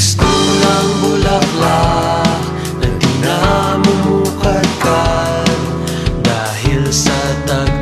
Kristo ng bulaklak na di dahil sa tag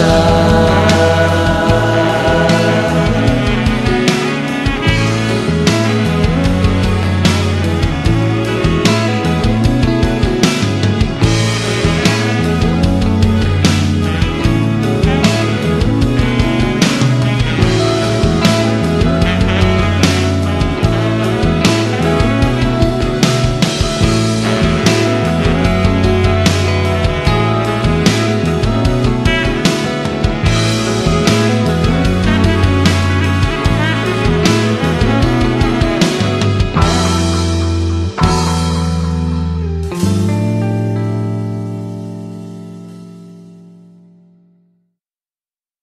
time.